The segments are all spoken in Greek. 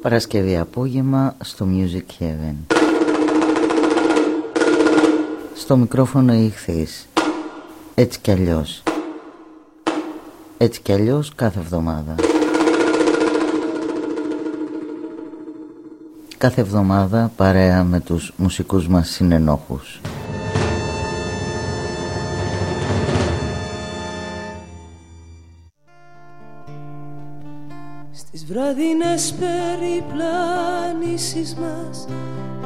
Παρασκευή απόγευμα στο Music Heaven. Στο μικρόφωνο ηχθείς. Έτσι κι αλλιώς. Έτσι κι αλλιώς κάθε εβδομάδα. Κάθε εβδομάδα παρέα με τους μουσικούς μας συνενόχους. βραδινές περιπλάνησης μας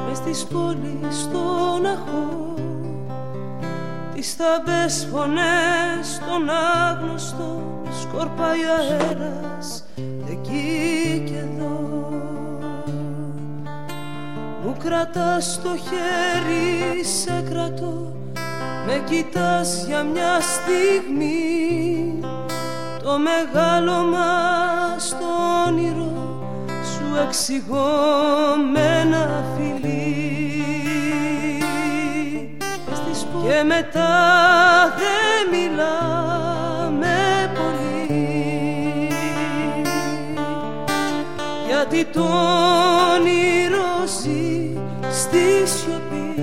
μες της πόλης στον αχώ τις θαμπές φωνές των άγνωστων σκορπάει αέρας εκεί και εδώ. Μου κρατάς το χέρι σε κρατώ με κοιτάς για μια στιγμή. Το μεγάλο μας το όνειρο σου εξηγώ με ένα φιλί και μετά δεν μιλάμε πολύ. Γιατί το όνειρο ζει στη σιωπή.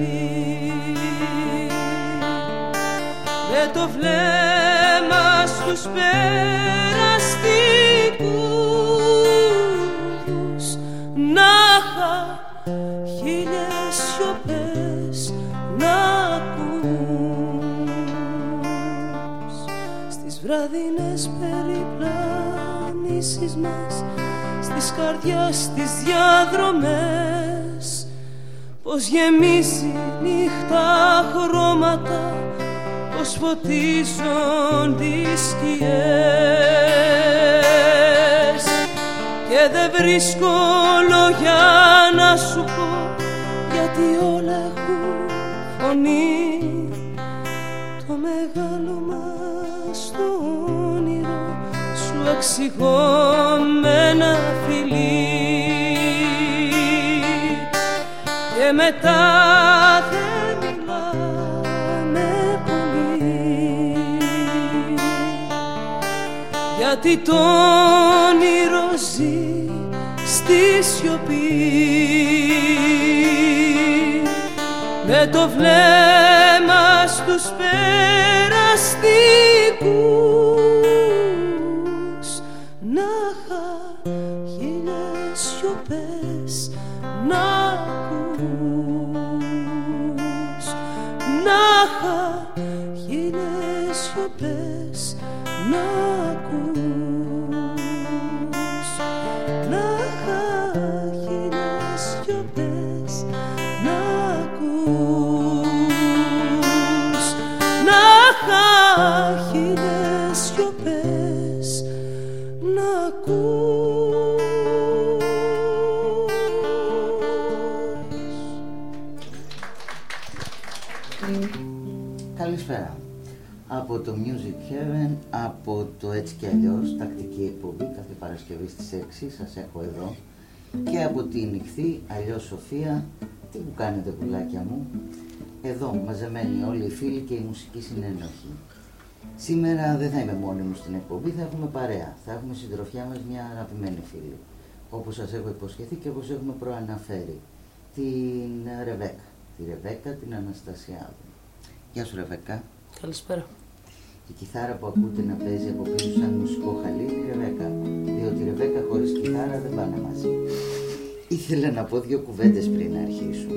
Με το βλέμμα στους περαστικούς βραδινές περιπλάνησης μας στις καρδιάς τις διαδρομές. Πως γεμίζει νύχτα χρώματα πως φωτίζουν τις σκιές. Και δεν βρίσκω λόγια να σου πω γιατί όλα έχουν φωνή εξηγώ με ένα φιλί και μετά γιατί το όνειρο ζει στη σιωπή. Με το βλέμμα στους περαστικούς από το Music Heaven, από το Έτσι και Αλλιώς, τακτική εκπομπή κάθε Παρασκευή στις 6, σας έχω εδώ και από την νυχθή Αλλιώς Σοφία, τι που κάνετε πουλάκια μου, εδώ μαζεμένοι όλοι οι φίλοι και οι μουσικοί συνένοχοι. Σήμερα δεν θα είμαι μόνη μου στην εκπομπή, θα έχουμε παρέα, θα έχουμε συντροφιά μας μια αγαπημένη φίλη, όπως σας έχω υποσχεθεί και όπως έχουμε προαναφέρει, την Ρεβέκα, τη Ρεβέκα την Αναστασιάδου. Γεια σου Ρεβέκα. Καλησπέρα. Η κιθάρα που ακούτε να παίζει από πίσω σαν μουσικό χαλί είναι η Ρεβέκα. Διότι η Ρεβέκα χωρίς κιθάρα δεν πάνε μαζί. Ήθελα να πω δύο κουβέντες πριν αρχίσουμε.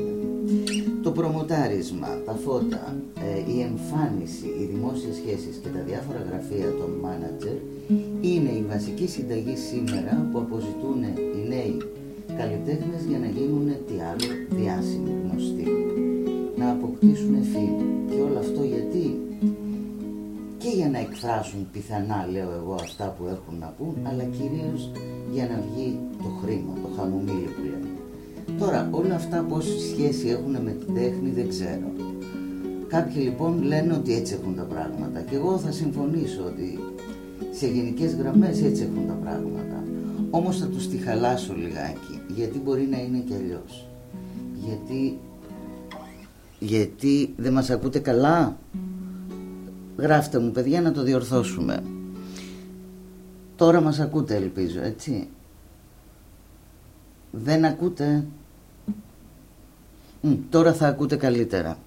Το προμοτάρισμα, τα φώτα, ε, η εμφάνιση, οι δημόσιες σχέσεις και τα διάφορα γραφεία των μάνατζερ είναι η βασική συνταγή σήμερα που αποζητούν οι νέοι καλλιτέχνες για να γίνουν τι άλλο διάσημοι, γνωστοί. Να αποκτήσουν φίλοι. Και όλο αυτό γιατί; Και για να εκφράσουν πιθανά, λέω εγώ, αυτά που έχουν να πούν, αλλά κυρίως για να βγει το χρήμα, το χαμομήλι που λένε. Τώρα, όλα αυτά πόση σχέση έχουν με την τέχνη δεν ξέρω. Κάποιοι λοιπόν λένε ότι έτσι έχουν τα πράγματα και εγώ θα συμφωνήσω ότι σε γενικές γραμμές έτσι έχουν τα πράγματα. Όμως θα τους τη χαλάσω λιγάκι, γιατί μπορεί να είναι και αλλιώς. Γιατί... Γιατί δεν μας ακούτε καλά; Γράφτε μου παιδιά να το διορθώσουμε. Τώρα μας ακούτε ελπίζω έτσι. Δεν ακούτε. τώρα θα ακούτε καλύτερα.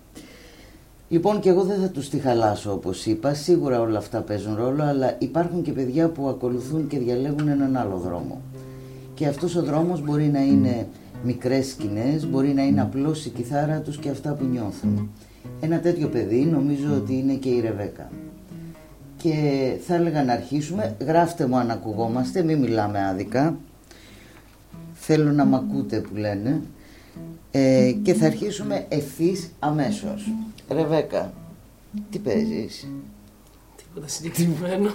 Λοιπόν και εγώ δεν θα τους τη χαλάσω όπως είπα, σίγουρα όλα αυτά παίζουν ρόλο, αλλά υπάρχουν και παιδιά που ακολουθούν και διαλέγουν έναν άλλο δρόμο. Και αυτός ο δρόμος μπορεί να είναι μικρές σκηνές, μπορεί να είναι απλώς η κιθάρα τους και αυτά που νιώθουν. Ένα τέτοιο παιδί νομίζω ότι είναι και η Ρεβέκα. Και θα έλεγα να αρχίσουμε, γράφτε μου αν ακουγόμαστε, μην μιλάμε άδικα. Θέλω να μ' ακούτε που λένε. Ε, και θα αρχίσουμε ευθύς αμέσως. Ρεβέκα, τι παίζεις; Τίποτα συγκεκριμένο.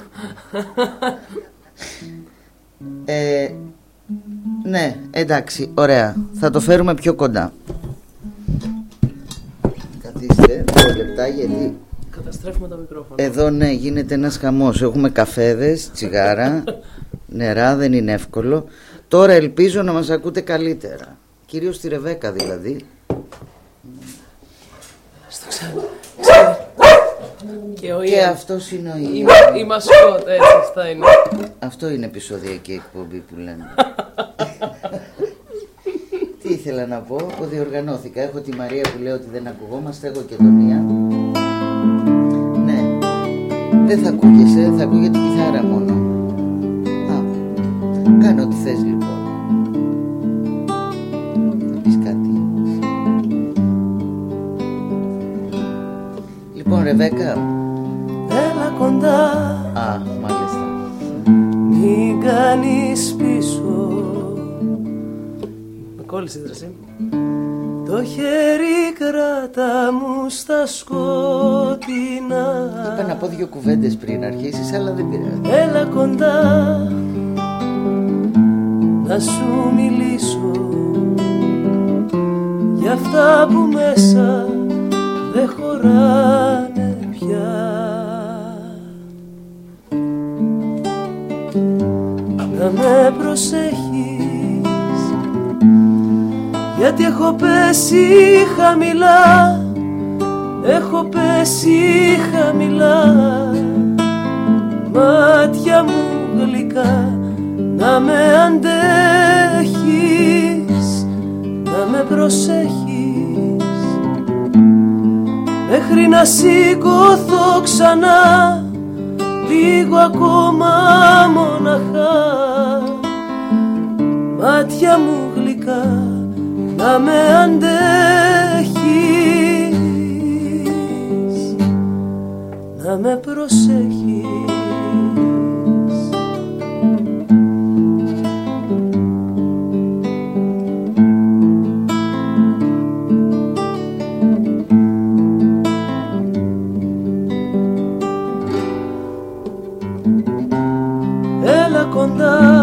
Ε, ναι, εντάξει, ωραία. Θα το φέρουμε πιο κοντά. Καθίστε δύο λεπτά γιατί... Καταστρέφουμε τα μικρόφωνα. Εδώ ναι, γίνεται ένας χαμός. Έχουμε καφέδες, τσιγάρα, νερά, δεν είναι εύκολο. Τώρα ελπίζω να μας ακούτε καλύτερα. Κυρίως τη Ρεβέκα δηλαδή. Στο ξέρω. Και, ο Και αυτός είναι ο Η, Ιαν. η μασκότ, έτσι αυτά είναι. Αυτό είναι επεισοδιακή εκπομπή που λένε. Τι ήθελα να πω, αποδιοργανώθηκα. Έχω τη Μαρία που λέει ότι δεν ακουγόμαστε, έχω και τον Ιαν. Ναι, δεν θα ακούγεσαι, θα ακούγεται η κιθάρα μόνο. Α, κάνε ό,τι θες λοιπόν. Θα πεις κάτι. Λοιπόν, Ρεβέκα. Έλα κοντά, Α, μάλιστα. μην κάνεις πίσω. Με κόλλησε η δράση. Το χέρι κράτα μου στα σκοτεινά. Είπα να πω δύο κουβέντες πριν αρχίσεις, αλλά δεν πειράζει. Έλα κοντά να σου μιλήσω για αυτά που μέσα δεν χωράνε πια Να με προσέχεις γιατί έχω πέσει χαμηλά. Έχω πέσει χαμηλά. Μάτια μου γλυκά Να με αντέχεις Να με προσέχεις. Μέχρι να σηκωθώ ξανά Λίγο ακόμα μοναχά. Μάτια μου γλυκά να με αντέχεις να με προσέχεις. Έλα κοντά τον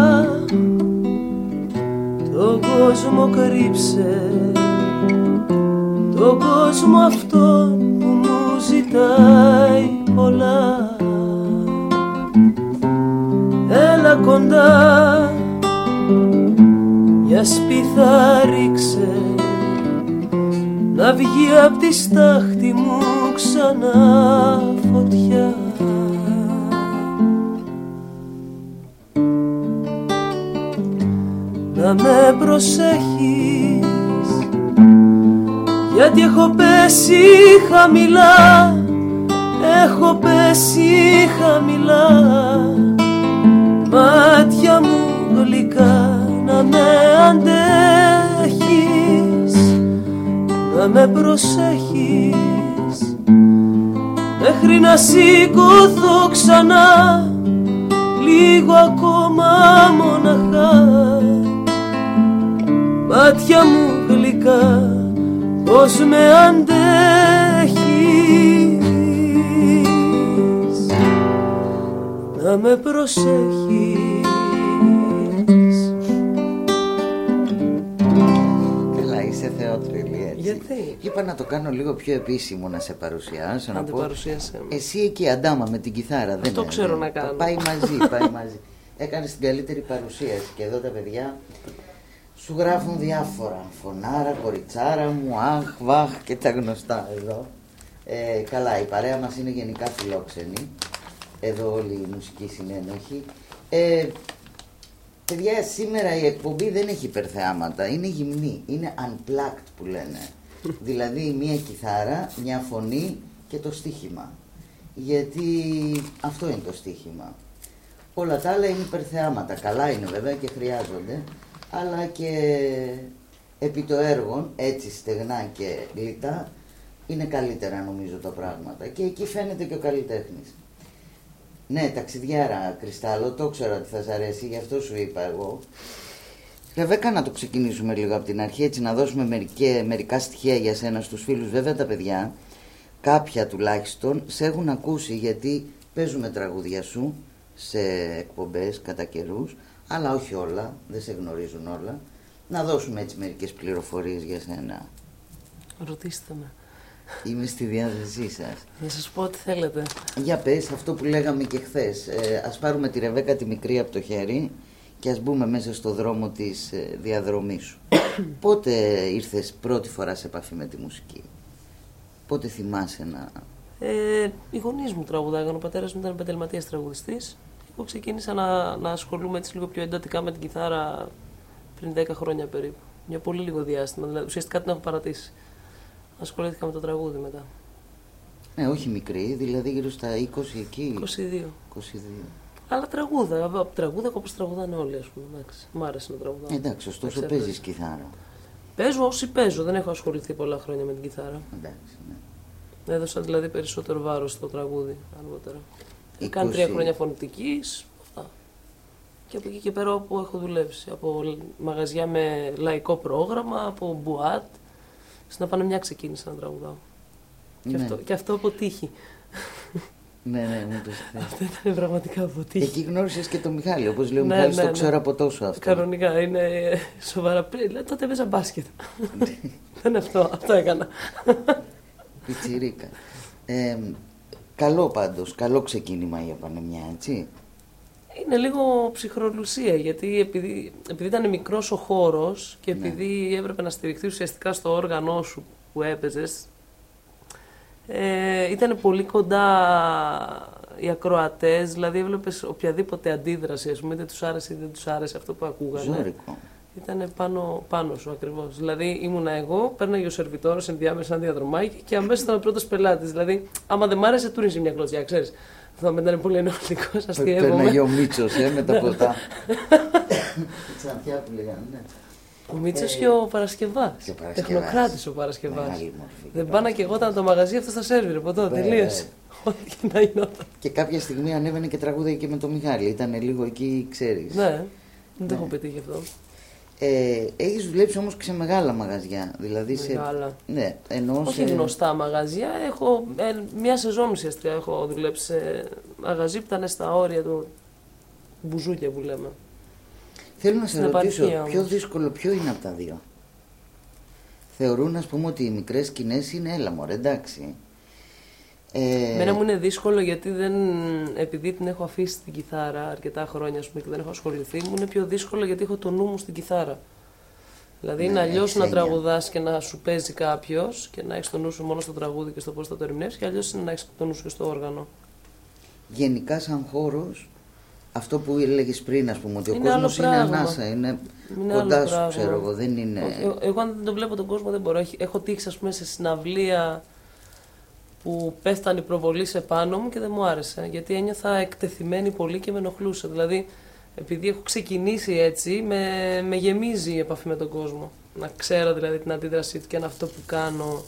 κόσμο κρύψε. Τον κόσμο αυτόν που μου ζητάει πολλά. Έλα κοντά μια σπίθα ρίξε. Να βγει απ' τη στάχτη μου ξανά να με προσέχεις. Γιατί έχω πέσει χαμηλά έχω πέσει χαμηλά. Μάτια μου γλυκά να με αντέχεις να με προσέχεις. Μέχρι να σηκωθώ ξανά λίγο ακόμα μοναχά μάτια μου γλυκά πως με αντέχεις να με προσέχεις Καλά, είσαι θεότριλη έτσι. Γιατί; Είπα να το κάνω λίγο πιο επίσημο να σε παρουσιάσω. Να να την πω. παρουσίασέ μου. Εσύ εκεί αντάμα με την κιθάρα. δεν Αυτό είναι, ξέρω δεν- να κάνω. Πάει μαζί, πάει μαζί. Έκανε την καλύτερη παρουσίαση και εδώ τα παιδιά σου γράφουν διάφορα. Φωνάρα, κοριτσάρα μου, αχ, βαχ και τα γνωστά εδώ. Ε, καλά, η παρέα μας είναι γενικά φιλόξενη. Εδώ όλη η μουσική συνένοχη. Ε, Παιδιά, σήμερα η εκπομπή δεν έχει υπερθεάματα. Είναι γυμνή. Είναι unplugged που λένε. δηλαδή μία κιθάρα, μια φωνή και το στίχημα. Γιατί αυτό είναι το στίχημα. Όλα τα άλλα είναι υπερθεάματα. Καλά είναι βέβαια και χρειάζονται. Αλλά και επί το έργο, έτσι στεγνά και λιτά, είναι καλύτερα νομίζω τα πράγματα. Και εκεί φαίνεται και ο καλλιτέχνης. Ναι, ταξιδιάρα, Κρυστάλλο, το ξέρω ότι θα σα αρέσει, γι' αυτό σου είπα εγώ. Ρεβέκα, να το ξεκινήσουμε λίγο από την αρχή, έτσι να δώσουμε μερικέ, μερικά στοιχεία για σένα στους φίλους. Βέβαια τα παιδιά, κάποια τουλάχιστον, σε έχουν ακούσει γιατί παίζουμε τραγούδια σου σε εκπομπές κατά καιρούς, αλλά όχι όλα, δεν σε γνωρίζουν όλα. Να δώσουμε έτσι μερικές πληροφορίες για σένα. Ρωτήστε με. Είμαι στη διάθεσή σας. Να σας πω ό,τι θέλετε. Για πες αυτό που λέγαμε και χθες. Ε, ας πάρουμε τη Ρεβέκα τη μικρή από το χέρι και ας μπούμε μέσα στο δρόμο της ε, διαδρομής σου. Πότε ήρθες πρώτη φορά σε επαφή με τη μουσική, Πότε θυμάσαι να. Ε, οι γονείς μου τραγουδάγαν. Ο πατέρας μου ήταν επαγγελματίας τραγουδιστής. Εγώ ξεκίνησα να, να ασχολούμαι έτσι λίγο πιο εντατικά με την κιθάρα πριν 10 χρόνια περίπου. Για πολύ λίγο διάστημα. Δηλαδή, ουσιαστικά την έχω παρατήσει ασχολήθηκα με το τραγούδι μετά. Ναι, όχι μικρή, δηλαδή γύρω στα 20 εκεί. 22. 22. Αλλά τραγούδα, τραγούδα όπως τραγουδάνε όλοι, ας πούμε. Εντάξει, μ' άρεσε να τραγουδάω. Εντάξει, ωστόσο παίζεις κιθάρα. Παίζω όσοι παίζω, δεν έχω ασχοληθεί πολλά χρόνια με την κιθάρα. Εντάξει, ναι. Έδωσα δηλαδή περισσότερο βάρος στο τραγούδι αργότερα. 20... Κάνει τρία χρόνια φωνητικής. Και από εκεί και πέρα όπου έχω δουλέψει. Από μαγαζιά με λαϊκό πρόγραμμα, από μπουάτ, στην μια ξεκίνησα να τραγουδάω. Ναι. Και, αυτό, και αυτό από τύχη. ναι, ναι, μου το Αυτό ήταν πραγματικά από τύχη. Εκεί γνώρισες και τον Μιχάλη. Όπως λέει ο ναι, Μιχάλης, ναι, το ναι. ξέρω από τόσο αυτό. Κανονικά, είναι σοβαρά. Λέει, τότε έπαιζα μπάσκετ. δεν αυτό, αυτό έκανα. Πιτσιρίκα. Ε, καλό πάντως, καλό ξεκίνημα η Πανεμιά, έτσι. Είναι λίγο ψυχρολουσία γιατί επειδή, επειδή ήταν μικρός ο χώρος και ναι. επειδή έπρεπε να στηριχθεί ουσιαστικά στο όργανό σου που έπαιζες, ε, ήταν πολύ κοντά οι ακροατές, δηλαδή έβλεπες οποιαδήποτε αντίδραση, ας πούμε, είτε τους άρεσε είτε δεν τους άρεσε αυτό που ακούγανε. Ζώρικο. Ήταν πάνω, πάνω σου ακριβώς. Δηλαδή ήμουνα εγώ, πέρναγε ο σερβιτόρο ενδιάμεσα ένα διαδρομάκι και αμέσως ήταν ο πρώτος πελάτης. Δηλαδή, άμα δεν μ' άρεσε, του μια κλωτσιά, ξέρεις. Αυτό μετά είναι πολύ ενοχλητικός, αστείευομαι. Παίρναγε ο Μίτσος ε, με τα ποτά. Ξανθιά που λέγανε, ναι. Ο Μίτσος και ο Παρασκευάς. Τεχνοκράτης ο Παρασκευάς. Δεν πάνε και εγώ ήταν το μαγαζί αυτό στα σερβιρ. Από τότε τελείωσε. Ό,τι και να γινόταν. Και κάποια στιγμή ανέβαινε και τραγούδια και με τον Μιχάλη. Ήταν λίγο εκεί, ξέρεις. Ναι, δεν το έχω πετύχει αυτό. Ε, έχεις δουλέψει όμως και σε μεγάλα μαγαζιά. Δηλαδή μεγάλα. Σε... Ναι, ενώ Όχι σε... γνωστά μαγαζιά. Έχω, ε, μια σεζόν ουσιαστικά έχω δουλέψει σε μαγαζί που ήταν στα όρια του μπουζούκια που λέμε. Θέλω να σε ρωτήσω, πιο δύσκολο ποιο είναι από τα δύο; Θεωρούν ας πούμε ότι οι μικρές σκηνές είναι έλα μωρέ, εντάξει. Ε... Μένα μου είναι δύσκολο γιατί δεν, επειδή την έχω αφήσει την κιθάρα αρκετά χρόνια πούμε, και δεν έχω ασχοληθεί, μου είναι πιο δύσκολο γιατί έχω το νου μου στην κιθάρα. Δηλαδή είναι αλλιώς να τραγουδάς και να σου παίζει κάποιος και να έχεις το νου σου μόνο στο τραγούδι και στο πώς θα το ερμηνεύσεις, και αλλιώς είναι να έχεις το νου σου και στο όργανο. Γενικά, σαν χώρος, αυτό που έλεγες πριν, ας πούμε, ότι είναι ο κόσμο είναι ανάσα, είναι, είναι κοντά σου, ξέρω εγώ. Δεν είναι... Εγώ, εγώ, αν δεν το βλέπω τον κόσμο, δεν μπορώ. Έχω τύχει, ας πούμε, σε συναυλία που πέφτανε η προβολή σε πάνω μου και δεν μου άρεσε. Γιατί ένιωθα εκτεθειμένη πολύ και με ενοχλούσε. Δηλαδή, επειδή έχω ξεκινήσει έτσι, με, με γεμίζει η επαφή με τον κόσμο. Να ξέρω δηλαδή την αντίδρασή του και αν αυτό που κάνω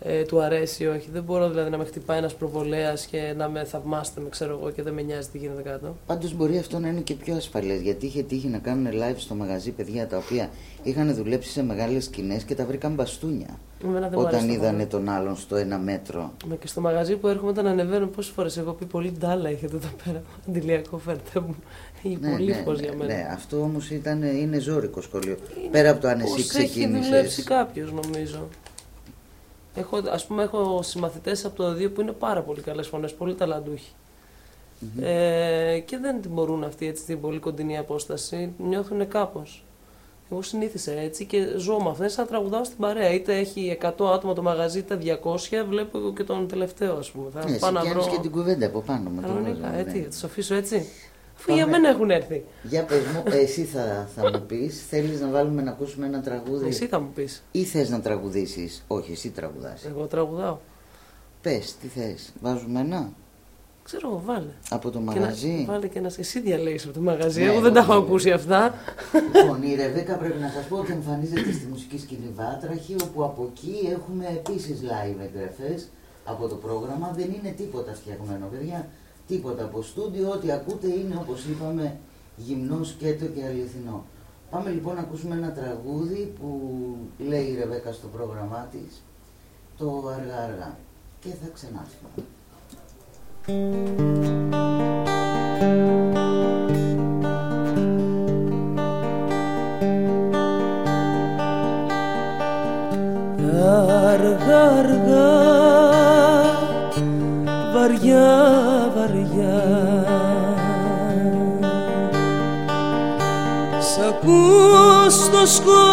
ε, του αρέσει ή όχι. Δεν μπορώ δηλαδή να με χτυπάει ένας προβολέας και να με θαυμάσετε, με ξέρω εγώ και δεν με νοιάζει τι γίνεται κάτω. Πάντως μπορεί αυτό να είναι και πιο ασφαλές γιατί είχε τύχει να κάνουν live στο μαγαζί παιδιά τα οποία είχαν δουλέψει σε μεγάλες σκηνές και τα βρήκαν μπαστούνια. Όταν είδανε τον άλλον στο ένα μέτρο. Με και στο μαγαζί που έρχομαι όταν ανεβαίνω πόσες φορές έχω πει πολύ ντάλα έχετε εδώ πέρα. Αντιλιακό φέρτε μου. Ναι, πολύ ναι, ναι, για μένα. Ναι, αυτό όμως είναι ζώρικο σχολείο. Πέρα από το αν εσύ ξεκίνησε. Έχει δουλέψει κάποιος νομίζω. Έχω, ας πούμε, έχω συμμαθητές από το 2 που είναι πάρα πολύ καλές φωνές, πολύ ταλαντούχοι. Mm-hmm. Ε, και δεν την μπορούν αυτή έτσι την πολύ κοντινή απόσταση, νιώθουν κάπως. Εγώ συνήθισα έτσι και ζω με αυτές, σαν τραγουδάω στην παρέα. Είτε έχει 100 άτομα το μαγαζί, είτε 200, βλέπω και τον τελευταίο, ας πούμε. Θα ναι, πάω να βρω... και την κουβέντα από πάνω με τον Έτσι, θα τους αφήσω έτσι. Αφού για μένα έχουν έρθει. Για πες μου, εσύ θα, θα μου πεις, θέλεις να βάλουμε να ακούσουμε ένα τραγούδι; Εσύ θα μου πεις. Ή θες να τραγουδήσεις; Όχι, εσύ τραγουδάς. Εγώ τραγουδάω. Πες, τι θες. Βάζουμε ένα; Ξέρω εγώ, βάλε. Από το Και μαγαζί; να, βάλε και ένα. Εσύ διαλέγεις από το μαγαζί. Ναι, εγώ δεν τα έχω εγώ ακούσει αυτά. Λοιπόν, η Ρεβέκα πρέπει να σας πω ότι εμφανίζεται στη μουσική σκηνή Βάτραχη, όπου από εκεί έχουμε επίσης live εγγραφές από το πρόγραμμα. Δεν είναι τίποτα φτιαγμένο, παιδιά. Τίποτα από στούντιο. Ό,τι ακούτε είναι, όπως είπαμε, γυμνό, σκέτο και αληθινό. Πάμε λοιπόν να ακούσουμε ένα τραγούδι που λέει η Ρεβέκα στο πρόγραμμά της, το αργά αργά. Και θα ξανάρθουμε. Αργά, αργά, βαριά, βαριά Σ' ακούς στο σκοτάδι.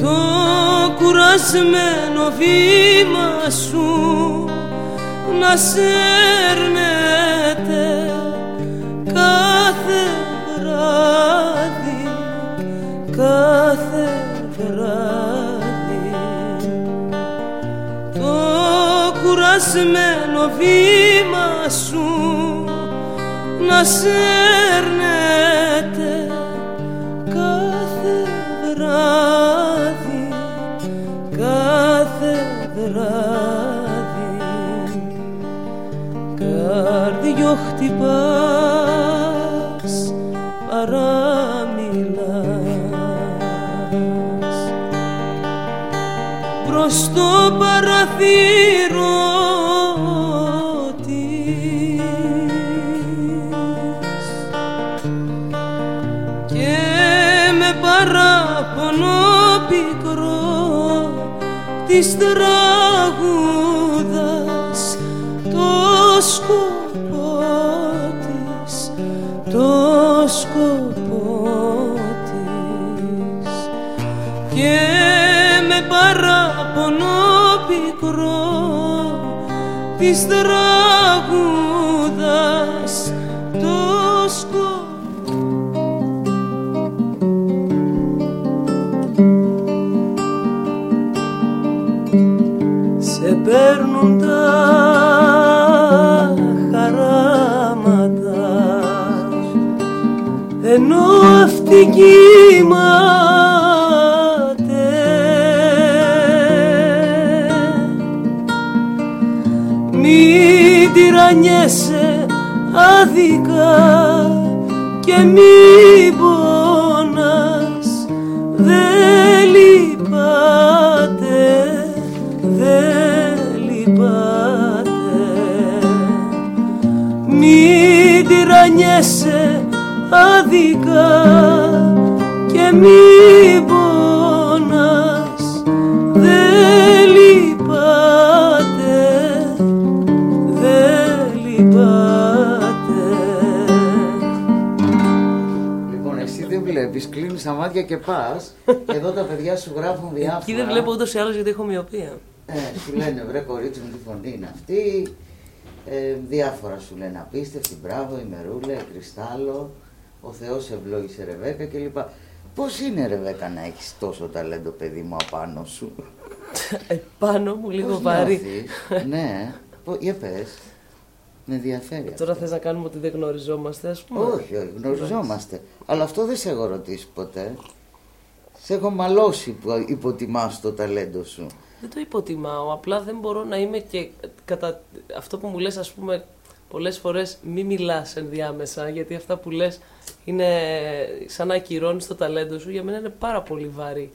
Το κουρασμένο βήμα σου να σέρνεται κάθε βράδυ, κάθε βράδυ. Το κουρασμένο βήμα σου να σέρνεται κάθε βράδυ, κάθε βράδυ. Καρδιό χτυπάς παραμιλάς Προς το παραθύρο της τραγούδας το σκοπό Σε παίρνουν τα χαράματα ενώ αυτή κοιμάται και μη πονάς δεν λυπάται, δεν λυπάται. Μην τυραννιέσαι άδικα και μη μάτια και πας. Εδώ τα παιδιά σου γράφουν διάφορα. Εκεί δεν βλέπω ούτως ή άλλως γιατί έχω μοιοπία. Ε, σου λένε βρε κορίτσι μου τι φωνή είναι αυτή. Ε, διάφορα σου λένε απίστευτη, μπράβο, η Μερούλα, η Κρυστάλλο, ο Θεός ευλόγησε Ρεβέκα κλπ. Πώς είναι Ρεβέκα να έχεις τόσο ταλέντο παιδί μου απάνω σου; Επάνω μου λίγο Πώς βαρύ. νιώθεις; ναι, Πο- για πες. Με ενδιαφέρει. αυτό. Τώρα θες να κάνουμε ότι δεν γνωριζόμαστε, ας πούμε. Όχι, όχι, γνωριζόμαστε. Αλλά αυτό δεν σε έχω ρωτήσει ποτέ. Σε έχω μαλώσει που υποτιμάς το ταλέντο σου. Δεν το υποτιμάω, απλά δεν μπορώ να είμαι και κατά αυτό που μου λες ας πούμε πολλές φορές μη μιλάς ενδιάμεσα γιατί αυτά που λες είναι σαν να ακυρώνεις το ταλέντο σου για μένα είναι πάρα πολύ βαρύ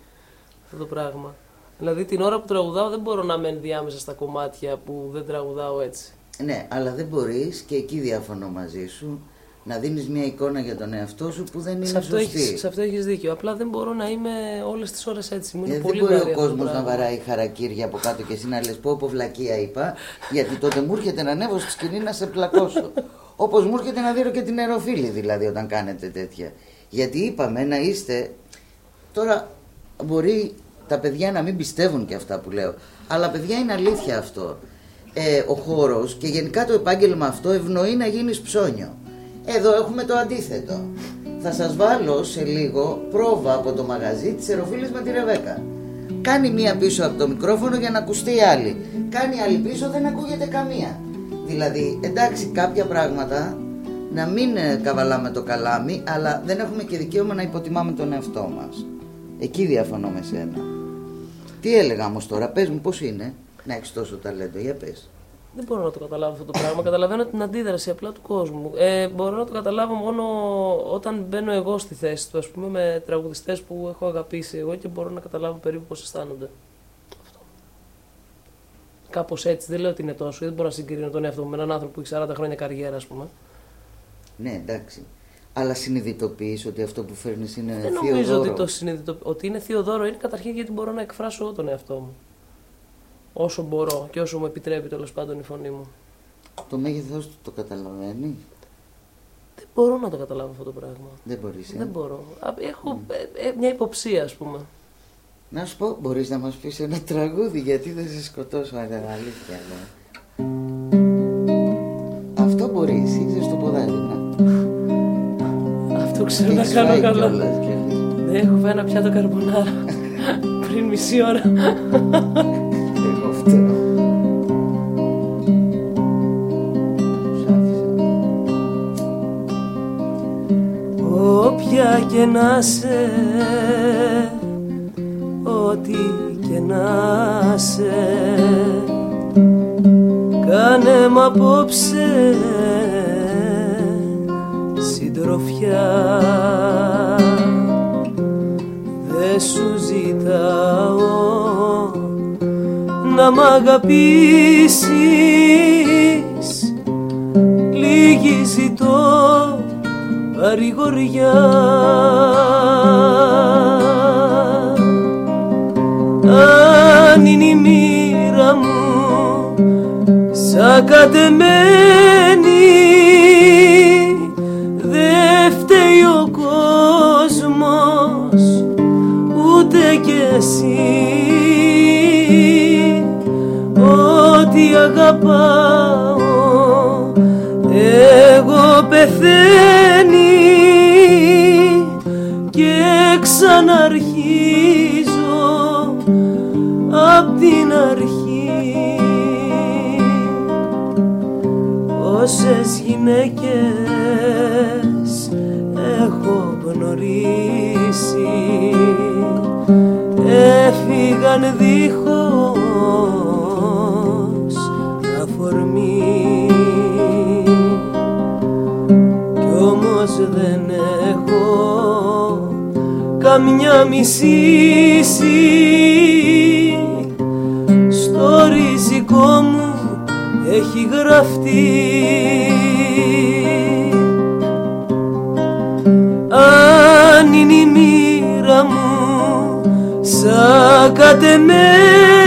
αυτό το πράγμα. Δηλαδή την ώρα που τραγουδάω δεν μπορώ να είμαι ενδιάμεσα στα κομμάτια που δεν τραγουδάω έτσι. Ναι, αλλά δεν μπορείς και εκεί διαφωνώ μαζί σου να δίνεις μια εικόνα για τον εαυτό σου που δεν είναι Σε αυτό, σωστή. έχεις, σε αυτό έχεις δίκιο. Απλά δεν μπορώ να είμαι όλες τις ώρες έτσι. Μου είναι Ε, πολύ δεν μπορεί βαρύ ο αυτό το κόσμος να πράγμα. βαράει χαρακτήρια από κάτω και εσύ να λες: Πω, πω, βλακεία είπα, γιατί τότε μου έρχεται να ανέβω στη σκηνή να σε πλακώσω. Όπως μου έρχεται να δίνω και την αεροφύλη δηλαδή όταν κάνετε τέτοια. Γιατί είπαμε να είστε. Τώρα μπορεί τα παιδιά να μην πιστεύουν και αυτά που λέω. Αλλά παιδιά είναι αλήθεια αυτό. Ε, ο χώρος και γενικά το επάγγελμα αυτό ευνοεί να γίνεις ψώνιο. Εδώ έχουμε το αντίθετο. Θα σας βάλω σε λίγο πρόβα από το μαγαζί της Εροφίλης με τη Ρεβέκα. Κάνει μία πίσω από το μικρόφωνο για να ακουστεί η άλλη. Κάνει άλλη πίσω δεν ακούγεται καμία. Δηλαδή εντάξει κάποια πράγματα να μην ε, καβαλάμε το καλάμι αλλά δεν έχουμε και δικαίωμα να υποτιμάμε τον εαυτό μας. Εκεί διαφωνώ με σένα. Τι έλεγα όμως τώρα, πες μου πώς είναι να έχεις τόσο ταλέντο, για πες. Δεν μπορώ να το καταλάβω αυτό το πράγμα. Καταλαβαίνω την αντίδραση απλά του κόσμου. Ε, μπορώ να το καταλάβω μόνο όταν μπαίνω εγώ στη θέση του, ας πούμε, με τραγουδιστές που έχω αγαπήσει εγώ και μπορώ να καταλάβω περίπου πώς αισθάνονται. Αυτό. Κάπως έτσι. Δεν λέω ότι είναι τόσο. Δεν μπορώ να συγκρίνω τον εαυτό μου με έναν άνθρωπο που έχει 40 χρόνια καριέρα, ας πούμε. Ναι, εντάξει. Αλλά συνειδητοποιείς ότι αυτό που φέρνεις είναι Δεν νομίζω ότι, το συνειδητο... ότι είναι θείο δώρο. Είναι καταρχήν γιατί μπορώ να εκφράσω εγώ τον εαυτό μου όσο μπορώ και όσο μου επιτρέπει τέλος πάντων η φωνή μου. Το μέγεθό του το καταλαβαίνει; Δεν μπορώ να το καταλάβω αυτό το πράγμα. Δεν μπορείς. Ε; Δεν μπορώ. Έχω ε, ε, μια υποψία, ας πούμε. Να σου πω, μπορείς να μας πεις ένα τραγούδι, γιατί δεν σε σκοτώσω, αλήθεια. Ναι. Αυτό μπορείς, είσαι στο ποδάρι, να. Αυτό ξέρω να κάνω καλά. Δεν έχω φάει ένα πιάτο καρμπονάρα πριν μισή ώρα. Όποια και να σε, ό,τι και να σε Κάνε μ' απόψε συντροφιά. Δε σου ζητάω να μ' αγαπήσεις. Λίγη ζητώ παρηγοριά. Αν είναι η μοίρα μου σαν κατεμένη πεθαίνει και ξαναρχίζω απ' την αρχή. Όσες γυναίκες έχω γνωρίσει έφυγαν δίχως δεν έχω καμιά μισήση. Στο ριζικό μου έχει γραφτεί. Αν είναι η μοίρα μου σαν κατεμένη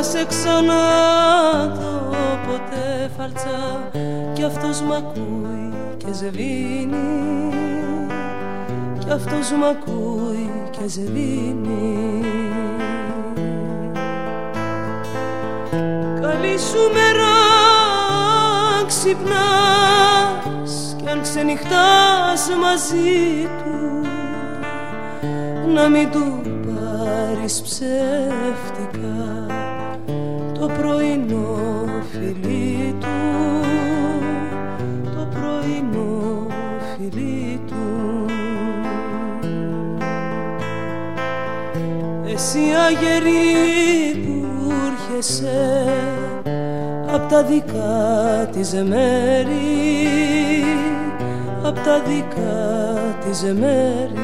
θα σε ξανά το ποτέ φαλτσά. Κι αυτός μ' ακούει και ζεβίνει. Κι αυτός μ' ακούει και ζεβίνει. Καλή σου μέρα ξυπνάς. Κι αν ξενυχτάς μαζί του να μην του πάρεις ψεύτικα το πρωινό φιλί του. Το πρωινό φιλί του. Εσύ αγερί που έρχεσαι από τα δικά της μέρη από τα δικά της μέρη.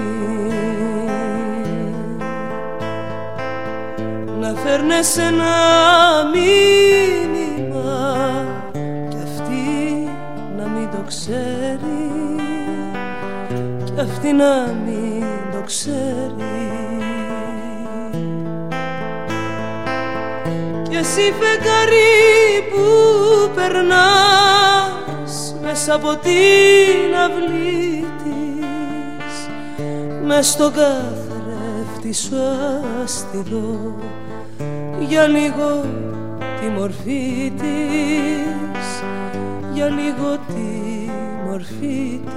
Να φέρνες ένα μήνυμα κι αυτή να μην το ξέρει. Κι αυτή να μην το ξέρει. Κι εσύ φεγγαρί που περνάς μέσα από την αυλή της μες στο καθρέφτη σου άστιδο για λίγο τη μορφή της για λίγο τη μορφή της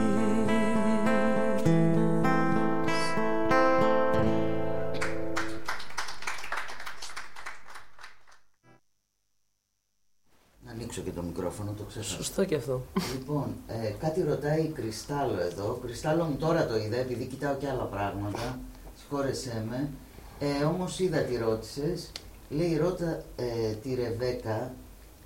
Να ανοίξω και το μικρόφωνο, το ξέχασα. Σωστό και αυτό. Λοιπόν, ε, κάτι ρωτάει η Κρυστάλλο εδώ. Κρυστάλλο μου τώρα το είδα, επειδή κοιτάω και άλλα πράγματα. Συγχώρεσέ με. Ε, όμως είδα τι ρώτησες. Λέει, ρώτα ε, τη Ρεβέκα,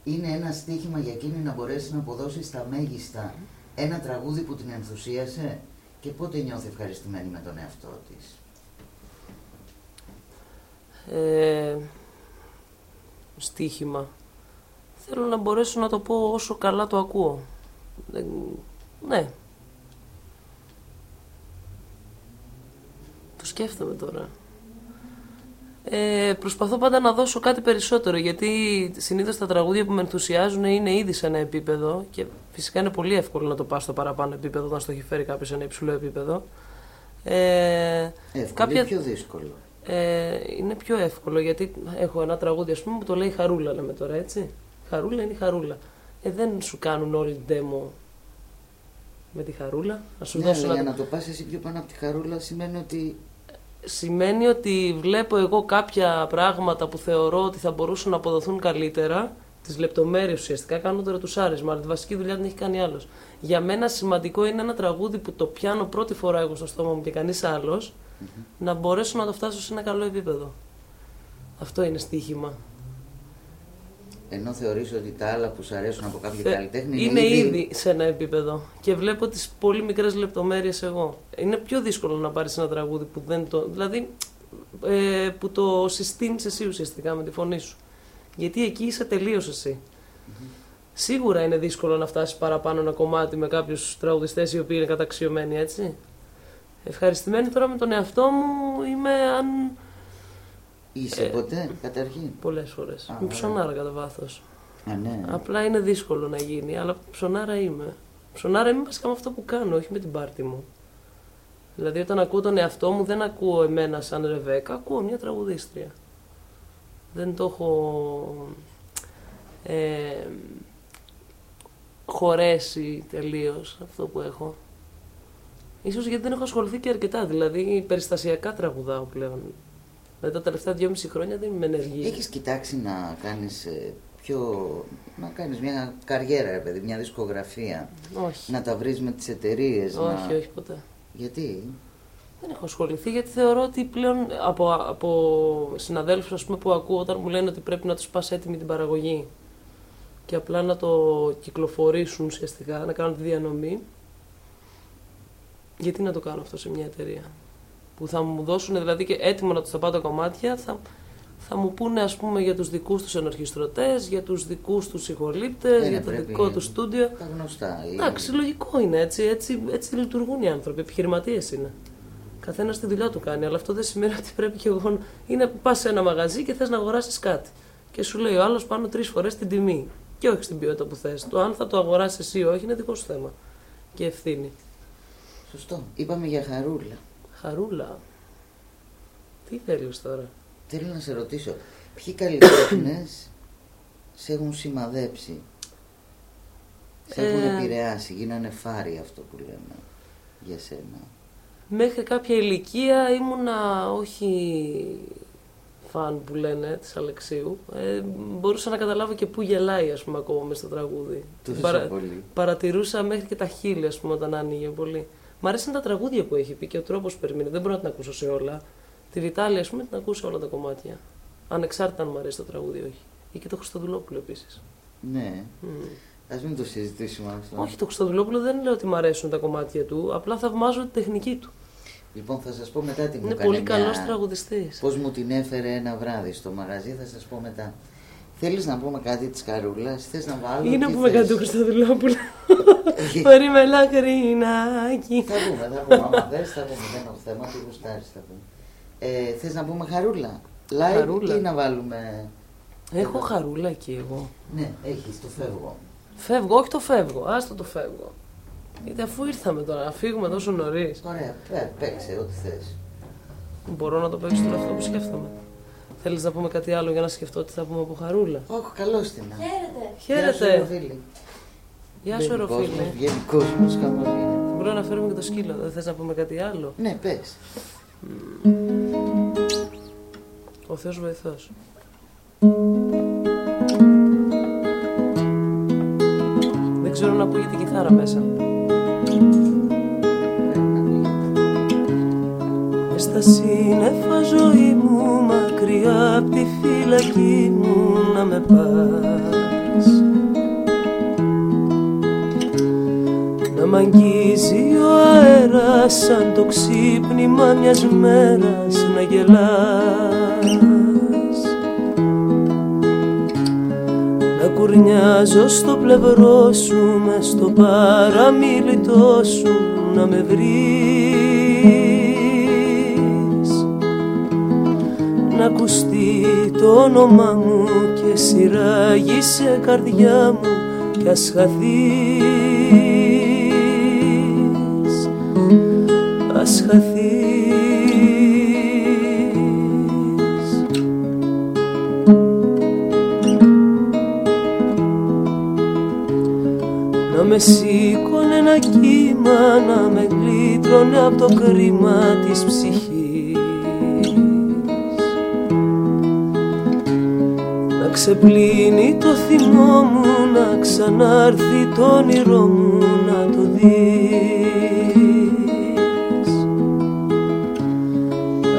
είναι ένα στίχημα για εκείνη να μπορέσει να αποδώσει στα μέγιστα ένα τραγούδι που την ενθουσίασε και πότε νιώθει ευχαριστημένη με τον εαυτό της. Ε, στίχημα. Θέλω να μπορέσω να το πω όσο καλά το ακούω. Δεν- ναι. Το σκέφτομαι τώρα. Ε, προσπαθώ πάντα να δώσω κάτι περισσότερο γιατί συνήθως τα τραγούδια που με ενθουσιάζουν είναι ήδη σε ένα επίπεδο και φυσικά είναι πολύ εύκολο να το πας στο παραπάνω επίπεδο όταν στο έχει φέρει κάποιος σε ένα υψηλό επίπεδο. Ε, Εύκολο κάποια- ή πιο δύσκολο. ε, είναι πιο εύκολο γιατί έχω ένα τραγούδι ας πούμε που το λέει Χαρούλα λέμε τώρα έτσι. Χαρούλα είναι η Χαρούλα. Ε, δεν σου κάνουν όλη την demo με τη Χαρούλα. Να σου Ναι, δώσω αλλά ένα- για να το πας εσύ πιο πάνω από τη χαρούλα σημαίνει ότι Σημαίνει ότι βλέπω εγώ κάποια πράγματα που θεωρώ ότι θα μπορούσαν να αποδοθούν καλύτερα, τις λεπτομέρειες ουσιαστικά, κάνω το ρετουσάρισμα, αλλά τη βασική δουλειά την έχει κάνει άλλος. Για μένα σημαντικό είναι ένα τραγούδι που το πιάνω πρώτη φορά εγώ στο στόμα μου και κανείς άλλος, να μπορέσω να το φτάσω σε ένα καλό επίπεδο. Αυτό είναι στοίχημα. Ενώ θεωρείς ότι τα άλλα που σου αρέσουν από κάποιο Θε- καλλιτέχνη είναι ήδη σε ένα επίπεδο και βλέπω τις πολύ μικρές λεπτομέρειες εγώ. Είναι πιο δύσκολο να πάρεις ένα τραγούδι που δεν το... Δηλαδή, ε, που το συστήνεις εσύ ουσιαστικά με τη φωνή σου. Γιατί εκεί είσαι τελείως εσύ. Σίγουρα είναι δύσκολο να φτάσεις παραπάνω ένα κομμάτι με κάποιους τραγουδιστές οι οποίοι είναι καταξιωμένοι, έτσι. Ευχαριστημένη τώρα με τον εαυτό μου είμαι αν Είσαι Ε, ποτέ, καταρχήν; πολλές φορές. Α, Είμαι ωραία. ψωνάρα κατά βάθος. Α, ναι. Απλά είναι δύσκολο να γίνει, αλλά ψωνάρα είμαι. Ψωνάρα είμαι βασικά με αυτό που κάνω, όχι με την πάρτη μου. Δηλαδή, όταν ακούω τον εαυτό μου, δεν ακούω εμένα σαν Ρεβέκα, ακούω μια τραγουδίστρια. Δεν το έχω ε, χωρέσει τελείως αυτό που έχω. Ίσως γιατί δεν έχω ασχοληθεί και αρκετά, δηλαδή περιστασιακά τραγουδάω πλέον. Δηλαδή τα τελευταία δυόμιση χρόνια δεν είμαι ενεργή. Έχεις κοιτάξει να κάνεις ε, πιο... να κάνεις μια καριέρα, ρε παιδί, μια δισκογραφία; Όχι. Να τα βρεις με τις εταιρείες. όχι, να... όχι ποτέ. Γιατί; Δεν έχω ασχοληθεί γιατί θεωρώ ότι πλέον από, από συναδέλφους ας πούμε, που ακούω όταν μου λένε ότι πρέπει να τους πας έτοιμη την παραγωγή και απλά να το κυκλοφορήσουν ουσιαστικά, να κάνουν τη διανομή. Γιατί να το κάνω αυτό σε μια εταιρεία; Που θα μου δώσουν δηλαδή και έτοιμο να τους τα πάω τα κομμάτια, θα, θα μου πούνε ας πούμε για τους δικούς τους ενορχιστρωτές, για τους δικούς τους συγχολήπτες, Ε, για ναι, το πρέπει- δικό του στούντιο. Τα γνωστά. η- Εντάξει, λογικό είναι έτσι, έτσι, έτσι λειτουργούν οι άνθρωποι. Επιχειρηματίες είναι. Καθένας τη δουλειά του κάνει, αλλά αυτό δεν σημαίνει ότι πρέπει και εγώ. Είναι που πας σε ένα μαγαζί και θες να αγοράσεις κάτι. Και σου λέει ο άλλος πάνω τρεις φορές την τιμή. Και όχι στην ποιότητα που θες. Το αν θα το αγοράσεις εσύ ή όχι είναι δικό σου θέμα. Και ευθύνη. Σωστό. Είπαμε για χαρούλα. Χαρούλα. Τι θέλεις τώρα; Θέλω να σε ρωτήσω, ποιοι καλλιτέχνες σε έχουν σημαδέψει, σε έχουν Ε. επηρεάσει, γίνανε φάρι αυτό που λέμε για σένα; Μέχρι κάποια ηλικία ήμουνα όχι φαν που λένε της Αλεξίου. Ε, μπορούσα να καταλάβω και πού γελάει ας πούμε ακόμα μες στο τραγούδι. Τόσο Παρα- πολύ. Παρατηρούσα μέχρι και τα χείλη ας πούμε όταν άνοιγε πολύ. Μ' αρέσαν τα τραγούδια που έχει πει και ο τρόπος που ερμηνεύει. Δεν μπορώ να την ακούσω σε όλα. Τη Βιτάλη, ας πούμε, την ακούσα όλα τα κομμάτια. Ανεξάρτητα αν μου αρέσει το τραγούδι ή όχι. Ή και το Χριστοδουλόπουλο επίσης. Ναι. Α μην το συζητήσουμε αυτό. Όχι, το Χριστοδουλόπουλο δεν λέω ότι μου αρέσουν τα κομμάτια του, απλά θαυμάζω τη τεχνική του. Λοιπόν, θα σας πω μετά τι μου Είναι έκανε πολύ μια- καλός τραγουδιστής. Πώς μου την έφερε ένα βράδυ στο μαγαζί, θα σας πω μετά. Θέλεις να πούμε κάτι της Καρούλας, θες να βάλω, Ή να τι πούμε θες; κάτι του Χριστοδουλόπουλου. Περίμενα κρινάκι. Θα πούμε, θα πούμε, άμα θες θα πούμε, δεν έχω θέμα, τι γουστάρεις θα πούμε. Ε, θες να πούμε Χαρούλα, live Χαρούλα. ή να βάλουμε... Έχω χαρούλα εκεί εγώ. Ναι, έχεις, το φεύγω. Φεύγω, όχι το φεύγω. Άστο το φεύγω. Γιατί αφού ήρθαμε τώρα να φύγουμε τόσο νωρίς, Ωραία, πέ- παίξε ό,τι θες. μπορώ να το παίξω τώρα αυτό που σκέφτομαι. Θέλεις να πούμε κάτι άλλο για να σκεφτώ τι θα πούμε από χαρούλα; Όχι, καλώς την. Χαίρετε. Γεια σου, ρε Χαίρετε. φίλη. Γεια σου, Μπαίνει ρε κόσμος, φίλε. Βγαίνει κόσμος, χαμός γίνεται. Μπορώ να φέρουμε και το σκύλο. Δεν θες να πούμε κάτι άλλο; Ναι, πες. Ο Θεός βοηθός. Δεν ξέρω να ακούγεται η κιθάρα μέσα. Στα σύννεφα ζωή μου μακριά απ' τη φυλακή μου να με πας. Να μ' αγγίζει ο αέρας σαν το ξύπνημα μιας μέρας να γελάς. Να κουρνιάζω στο πλευρό σου μες στο παραμιλητό σου να με βρεις Να ακουστεί το όνομά μου και σειράγει σε καρδιά μου κι ας χαθείς. Ας χαθείς. Να με σήκωνε ένα κύμα Να με γλίτρωνε από το κρίμα της ψυχής ξεπλύνει το θυμό μου Να ξανάρθει το όνειρό μου Να το δεις.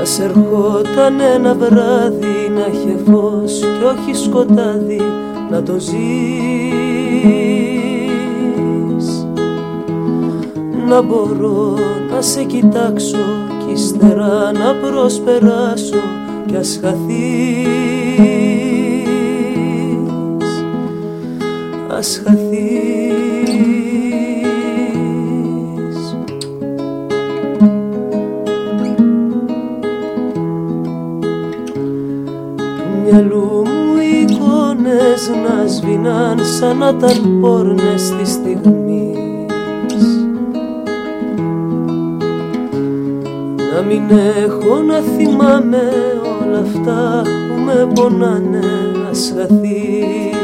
Ας ερχόταν ένα βράδυ Να είχε φως και όχι σκοτάδι Να το ζεις. Να μπορώ να σε κοιτάξω κι ύστερα να προσπεράσω κι ας χαθείς ήταν πόρνες τη στιγμή Να μην έχω να θυμάμαι όλα αυτά που με πονάνε ας χαθείς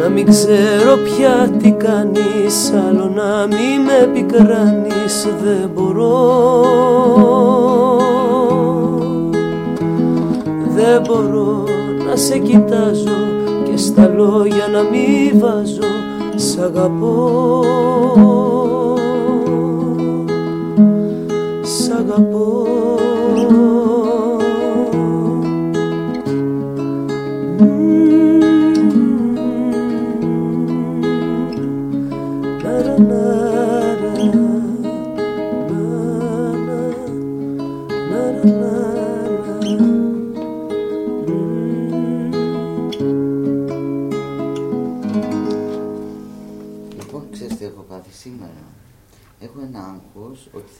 Να μην ξέρω πια τι κάνεις άλλο να μην με πικράνεις δεν μπορώ. Δεν μπορώ να σε κοιτάζω και στα λόγια να μην βάζω. Σ' αγαπώ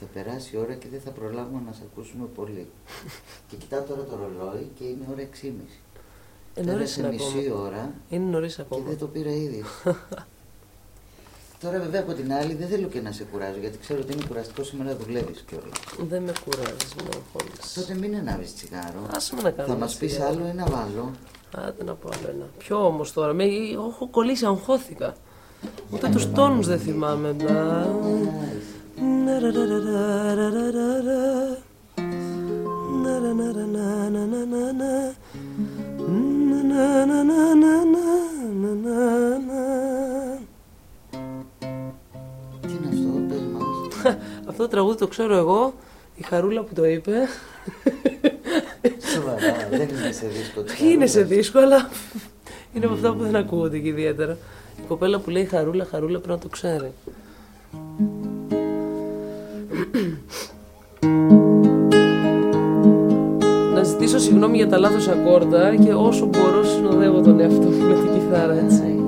θα περάσει η ώρα και δεν θα προλάβουμε να σε ακούσουμε πολύ. και κοιτάω τώρα το ρολόι και είναι ώρα 6.30. Ε, νωρίς Πέρασε είναι μισή ακόμα. ώρα Είναι νωρίς και ακόμα. δεν το πήρα ήδη. Τώρα βέβαια από την άλλη δεν θέλω και να σε κουράζω γιατί ξέρω ότι είναι κουραστικό σήμερα δουλεύεις κιόλας. Δεν με κουράζεις, με αγχώνεις. Τότε μην ανάβεις τσιγάρο. Άσε με να κάνω Θα ένα μας πεις τσιγάρο. άλλο ή να βάλω. Άντε να πω άλλο ένα. Ποιο όμως τώρα, με, έχω κολλήσει, αγχώθηκα. Ούτε τους τόνους δεν θυμάμαι. Να. Τι είναι αυτό, πες μας. Αυτό τραγούδι το ξέρω εγώ, η Χαρούλα που το είπε. Σοβαρά, δεν είναι σε δίσκο. Είναι σε δίσκο, αλλά είναι από αυτά που δεν ακούγονται και ιδιαίτερα. Η κοπέλα που λέει Χαρούλα, Χαρούλα πρέπει να το ξέρει. Να ζητήσω συγγνώμη για τα λάθος ακόρτα και όσο μπορώ συνοδεύω τον εαυτό μου με την κιθάρα, έτσι.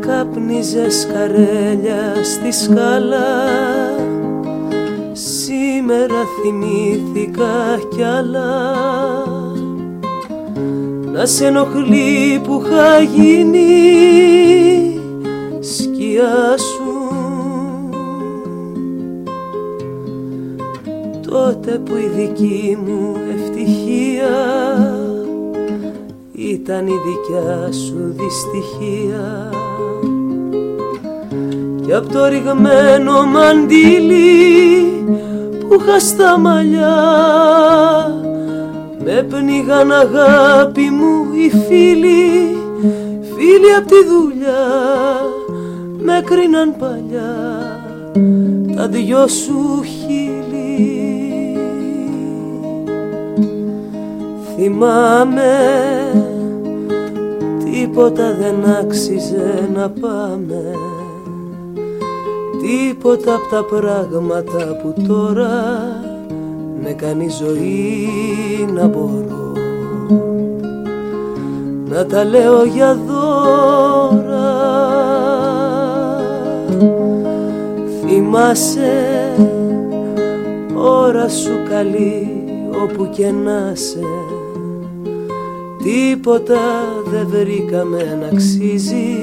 Κάπνιζε σκαρέλια στη σκάλα. Σήμερα θυμήθηκα κι άλλα. Να σε ενοχλεί που είχα γίνει σκιά σου Τότε που η δική μου ευτυχία ήταν η δικιά σου δυστυχία. Κι απ' το ρηγμένο μαντίλι που είχα στα μαλλιά με πνίγαν αγάπη μου οι φίλοι φίλοι απ' τη δουλειά με κρίναν παλιά. Τα δυο σου χείλη θυμάμαι τίποτα δεν άξιζε να πάμε. Τίποτα από τα πράγματα που τώρα με κάνει ζωή να μπορώ. Να τα λέω για δώρα. Θυμάσαι ώρα σου καλή όπου και να σε Τίποτα δεν βρήκαμε να αξίζει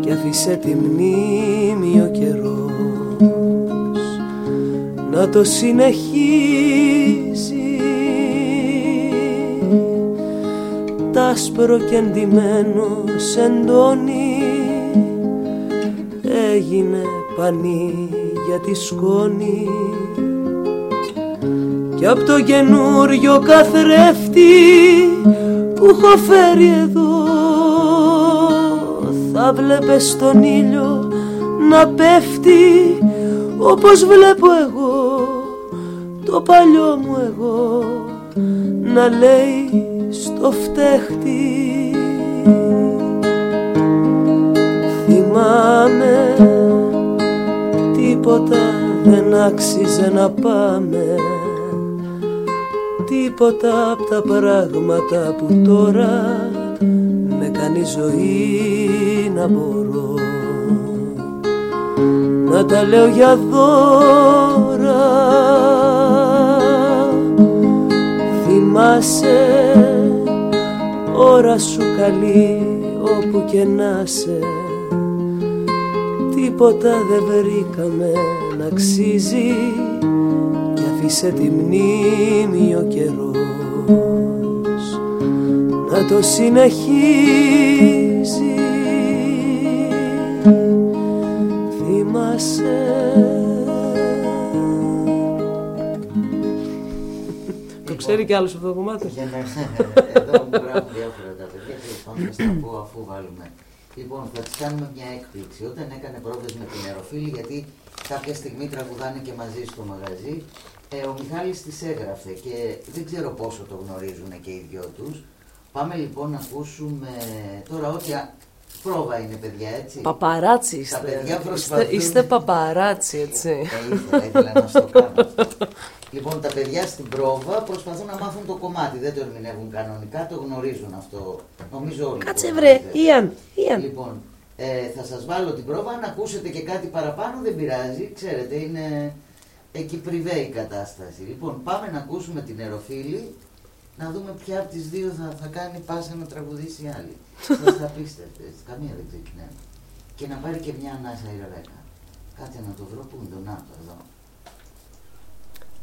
και αφήσε τη μνήμη ο καιρός να το συνεχίζει. Τάσπρο και εντυμένος σεντόνι έγινε πανί για τη σκόνη. Κι απ' το καινούριο καθρέφτη που έχω φέρει εδώ. Θα βλέπες τον ήλιο να πέφτει όπως βλέπω εγώ το παλιό μου εγώ να λέει στο φτέχτη Θυμάμαι τίποτα δεν άξιζε να πάμε τίποτα από τα πράγματα που τώρα με κάνει ζωή να μπορώ. Να τα λέω για δώρα. Θυμάσαι ώρα σου καλή όπου και να σε τίποτα δεν βρήκαμε να αξίζει. Και αφήσε τη μνήμη ο καιρός να το συνεχίζει Θυμάσαι Το ξέρει κι άλλος αυτό το κομμάτι Για να εδώ μου γράφουν διάφορα τα παιδιά και θα στα πω αφού βάλουμε. Λοιπόν, θα της κάνουμε μια έκπληξη. Όταν έκανε πρόβες με την Αεροφίλη, γιατί κάποια στιγμή τραγουδάνε και μαζί στο μαγαζί, ε, ο Μιχάλης τις έγραφε και δεν ξέρω πόσο το γνωρίζουν και οι δυο τους. Πάμε λοιπόν να ακούσουμε τώρα ό,τι πρόβα είναι παιδιά έτσι. Παπαράτσι είστε. Τα παιδιά προσπαθούν... Είστε, είστε παπαράτσι έτσι. Ε, ήθελα, ήθελα να στο κάνω. λοιπόν τα παιδιά στην πρόβα προσπαθούν να μάθουν το κομμάτι. Δεν το ερμηνεύουν κανονικά, το γνωρίζουν αυτό. Νομίζω όλοι. Κάτσε βρε, Ιαν, Ιαν. Λοιπόν, ε, θα σας βάλω την πρόβα, αν ακούσετε και κάτι παραπάνω δεν πειράζει, ξέρετε είναι εκεί πριβέ η κατάσταση. Λοιπόν, πάμε να ακούσουμε την Εροφίλη να δούμε ποια από τις δύο θα, θα κάνει πάσα να τραγουδήσει η άλλη. Θα τα πείστε, καμία δεν ξεκινάει. Και να πάρει και μια ανάσα η Ρεβέκα. Κάτσε να το βρω που είναι τον Άτο εδώ.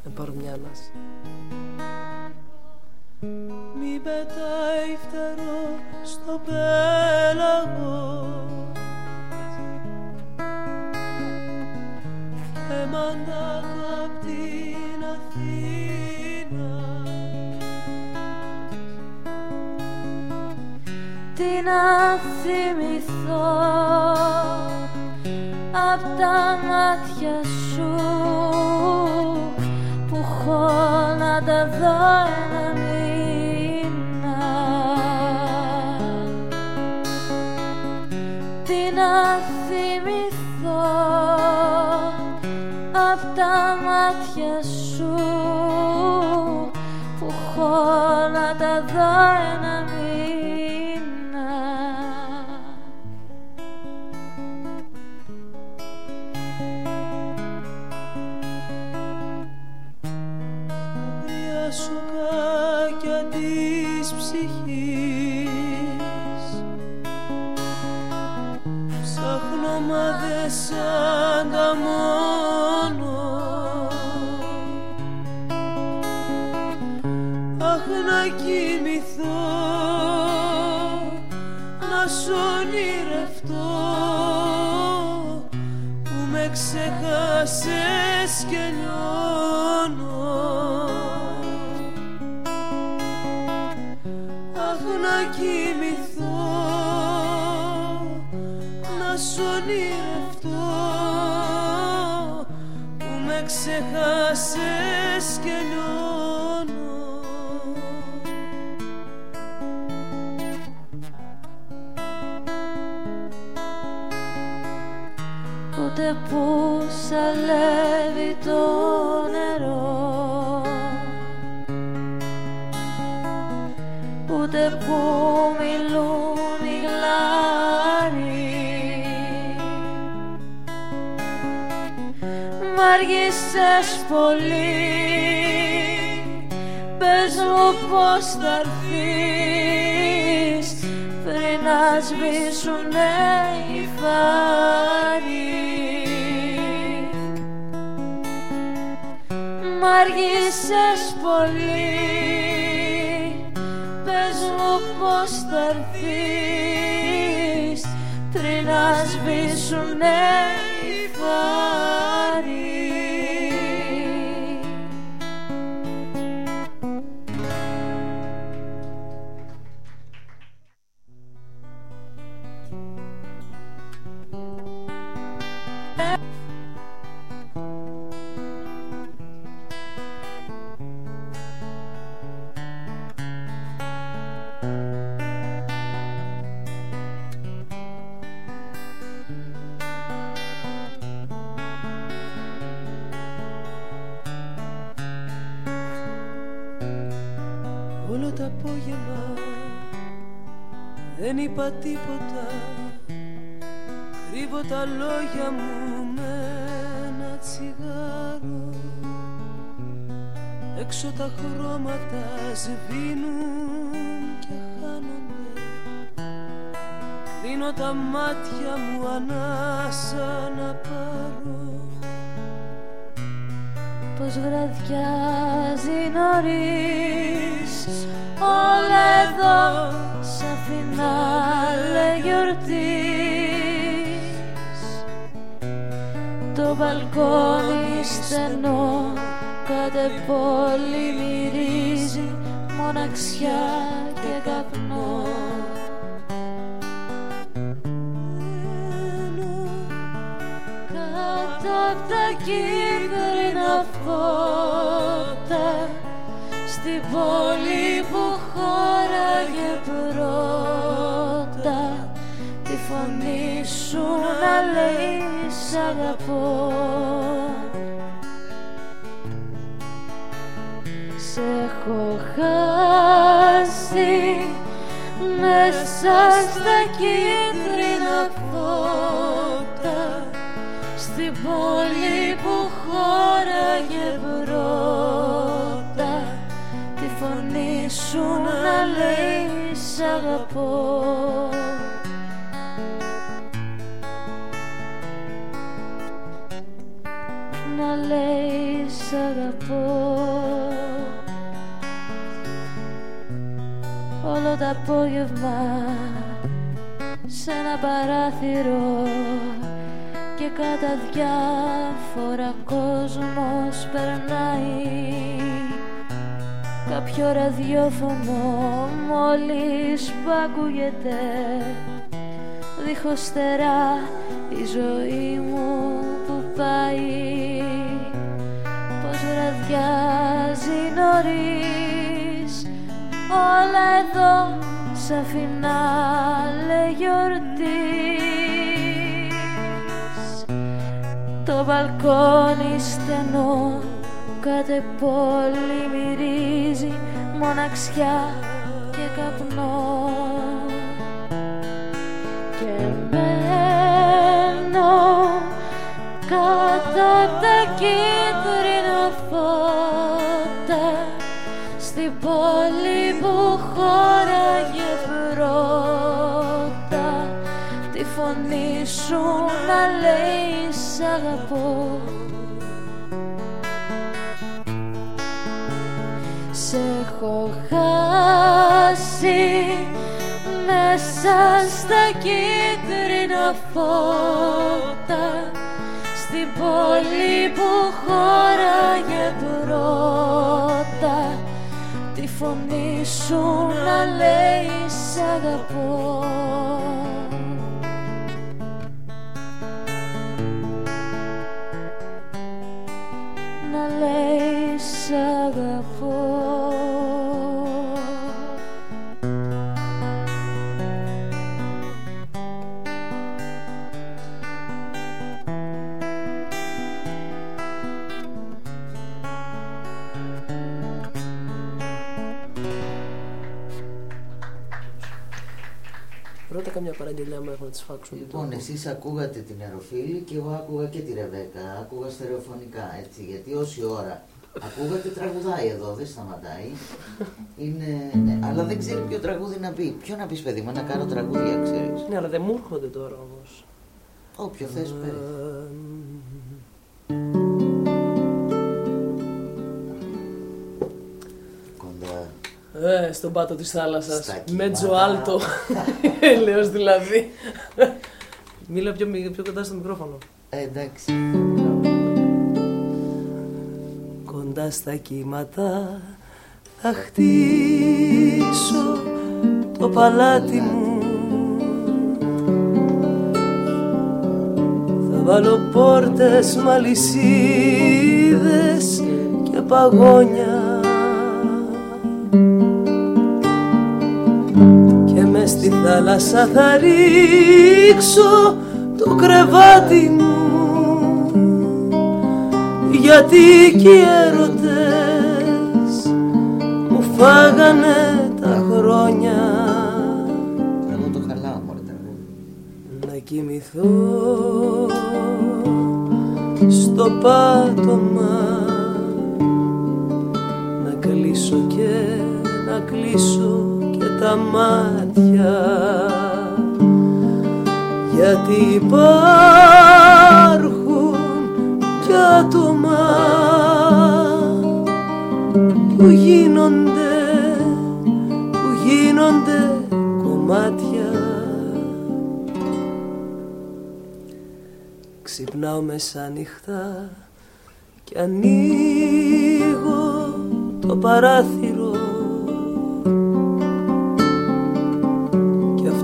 Να πάρω μια ανάσα. Μη πετάει φτερό στο πέλαγο Εμαντάτο απ' να θυμηθώ απ' τα μάτια σου που έχω να τα δω ένα μήνα. Τι να θυμηθώ απ' τα μάτια σου που έχω να τα δω ένα μίλησες πολύ. Πες μου πως θα έρθεις. Πριν να σβήσουνε οι φάροι. Μ' αργήσες πολύ. Πες μου πως θα έρθεις. Πριν να σβήσουνε οι φάροι. τίποτα. Κρύβω τα λόγια μου με ένα τσιγάρο. Έξω τα χρώματα σβήνουν και χάνονται. Κλείνω τα μάτια μου ανάσα να πάρω. Πως βραδιάζει νωρίς όλα εδώ μπαλκόνι στενό κάθε πόλη μυρίζει μοναξιά και καπνό. Κατά τα κίτρινα φώτα στην πόλη που χώραγε πρώτα φωνή σου να λέει σ' αγαπώ. Σ' έχω χάσει μέσα στα κίτρινα φώτα στην πόλη που χώραγε πρώτα. Τη φωνή σου να λέει σ' αγαπώ. όλο το απόγευμα σε ένα παράθυρο και κατά διάφορα κόσμος περνάει. Κάποιο ραδιόφωνο μόλις πακούγεται δίχως στερά η ζωή μου που πάει βραδιάζει νωρίς. Όλα εδώ σαν φινάλε γιορτής το μπαλκόνι στενό Κάτε πόλη μυρίζει μοναξιά και καπνό. Και μένω κάτω απ' τα κίτρινα φώτα στην πόλη που χώραγε πρώτα. Τη φωνή σου να λέει σ' αγαπώ σε έχω χάσει μέσα στα κίτρινα φώτα στην πόλη που χώραγε πρώτα τη φωνή σου να λέει σ' αγαπώ καμιά παραγγελιά μου έχω να τη φάξουν. Λοιπόν, εσείς ακούγατε την Αεροφίλη και εγώ άκουγα και τη Ρεβέκα. Άκουγα στερεοφωνικά, έτσι, γιατί όση ώρα ακούγατε τραγουδάει εδώ, δεν σταματάει. Είναι, ναι, αλλά δεν ξέρει ποιο τραγούδι να πει. Ποιο να πεις παιδί μου, να κάνω τραγούδια, ξέρεις. Ναι, αλλά δεν μου έρχονται τώρα όμως. Όποιο θες πέρα. Ε, στον πάτο της θάλασσας. Στα Μέτζο κύματα. άλτο. Έλεος δηλαδή. Μίλα πιο, μι- πιο κοντά στο μικρόφωνο. Ε, εντάξει. Κοντά στα κύματα θα χτίσω το παλάτι μου Θα βάλω πόρτες με αλυσίδες και παγόνια θάλασσα θα ρίξω το κρεβάτι μου. Γιατί κι οι έρωτες μου φάγανε τα χρόνια. Εγώ το χαλάω μωρέ τραγούδι. να κοιμηθώ στο πάτωμα. Να κλείσω και να κλείσω και τα μάτια γιατί υπάρχουν κι άτομα που γίνονται που γίνονται κομμάτια. Ξυπνάω μεσάνυχτα και ανοίγω το παράθυρο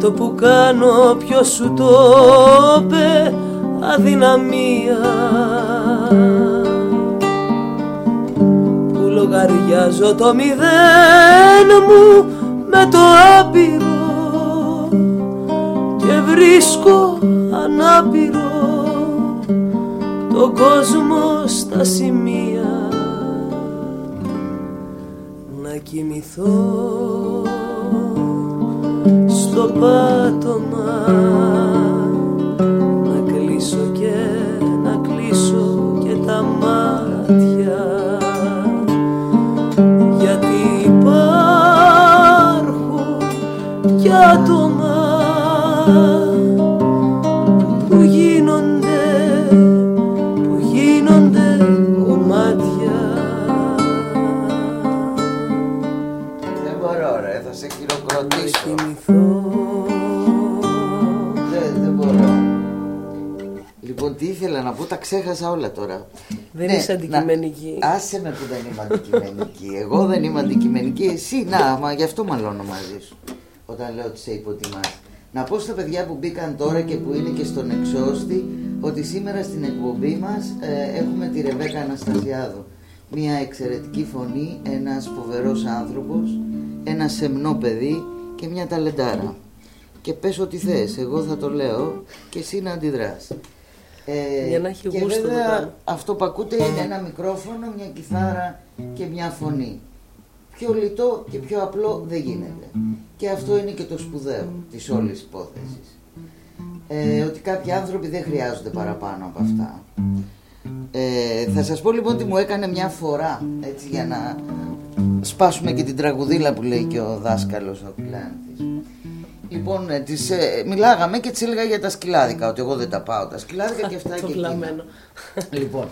αυτό που κάνω ποιος σου το είπε αδυναμία. Που λογαριάζω το μηδέν μου με το άπειρο και βρίσκω ανάπηρο τον κόσμο στα σημεία. Να κοιμηθώ στο πάτωμα. Να κλείσω και να κλείσω και τα μάτια. Γιατί υπάρχουν κι άτομα ξέχασα όλα τώρα. Δεν Ναι, είσαι αντικειμενική. να- Άσε με που δεν είμαι αντικειμενική. Εγώ δεν είμαι αντικειμενική. Εσύ, να, μα γι' αυτό μαλώνω μαζί σου. Όταν λέω ότι σε υποτιμάς. Να πω στα παιδιά που μπήκαν τώρα και που είναι και στον εξώστη ότι σήμερα στην εκπομπή μας ε, έχουμε τη Ρεβέκα Αναστασιάδου. Μια εξαιρετική φωνή, ένας φοβερός άνθρωπος, ένα σεμνό παιδί και μια ταλεντάρα. Και πες ό,τι θες, εγώ θα το λέω και εσύ να αντιδράς. Ε, Για να έχει και γούστο το βέβαια πράγμα. αυτό που ακούτε είναι ένα μικρόφωνο, μια κιθάρα και μια φωνή. Πιο λιτό και πιο απλό δεν γίνεται. Και αυτό είναι και το σπουδαίο της όλης υπόθεσης. Ε, ότι κάποιοι άνθρωποι δεν χρειάζονται παραπάνω από αυτά. Ε, θα σας πω λοιπόν ότι μου έκανε μια φορά έτσι για να σπάσουμε και την τραγουδίλα που λέει και ο δάσκαλος ο Κλάνθης. Λοιπόν, ε, της, ε, μιλάγαμε και της έλεγα για τα σκυλάδικα, ότι εγώ δεν τα πάω τα σκυλάδικα και αυτά Το και εκείνα. βλαμμένο. Λοιπόν,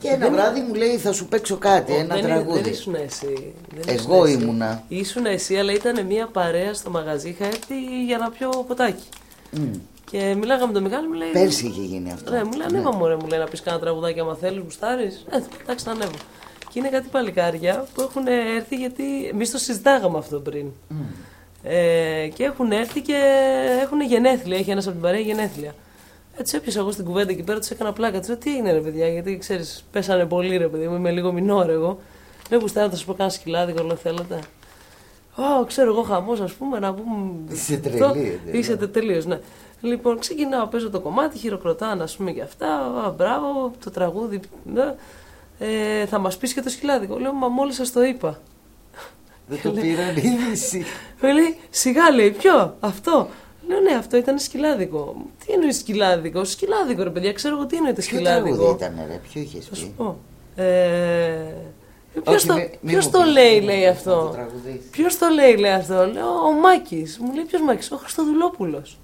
και ένα βράδυ μου λέει θα σου παίξω κάτι, ένα δεν, τραγούδι. Δεν ήσουν εσύ. Δεν Εγώ ήσουν εσύ. ήμουνα. Ήσουν εσύ, αλλά ήταν μια παρέα στο μαγαζί. Είχα έρθει για να πιω ποτάκι. Μμ. Και μιλάγαμε με τον Μιχάλη, μου λέει. Πέρσι είχε γίνει αυτό. Ναι, μου λέει ανέβα μου, ρε, μου λέει να πεις κάνα τραγουδάκι άμα θέλεις, γουστάρεις. Ε, εντάξει, να ανέβω. Και είναι κάτι παλικάρια που έχουν έρθει γιατί εμείς το συζητάγαμε αυτό πριν. Ε, και έχουν έρθει και έχουν γενέθλια. Έχει ένας από την παρέα γενέθλια. Έτσι έπιασα εγώ στην κουβέντα εκεί πέρα, του έκανα πλάκα. Του λέω τι είναι ρε παιδιά, γιατί ξέρεις, πέσανε πολύ ρε παιδί μου, είμαι λίγο μινόρ εγώ. Δεν γουστάρω να σου πω κάνα σκυλάδικο, λέω θέλετε. Ω, ξέρω εγώ χαμός, ας πούμε, να πούμε. Είσαι αυτό. τρελή, ε, Είσαι τελείως, ναι. Λοιπόν, ξεκινάω, παίζω το κομμάτι, χειροκροτάνε, ας πούμε και αυτά. Α, μπράβο, το τραγούδι. Ναι. Ε, θα μας πεις και το σκυλάδικο. Λέω, μα μόλις σας το είπα. Δεν το πήραν είδηση. Με λέει, σιγά λέει, ποιο, αυτό. Λέω, ναι, αυτό ήταν σκυλάδικο. Τι εννοείς σκυλάδικο, σκυλάδικο ρε παιδιά, ξέρω εγώ τι είναι το Ποιο σκυλάδικο. τραγούδι ήταν ρε, ποιο είχες Θα σου πει; πω. Ε, Ποιος Όχι, το, μη- μη ποιος μου το πεις, λέει, μη μου λέει πεις, θα αυτό. το τραγουδήσεις. Ποιος το λέει, λέει αυτό; Λέω ο Μάκης. Μου λέει ποιος Μάκης, ο Χριστοδουλόπουλος.